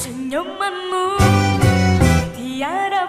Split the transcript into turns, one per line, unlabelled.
senyumanmu tiada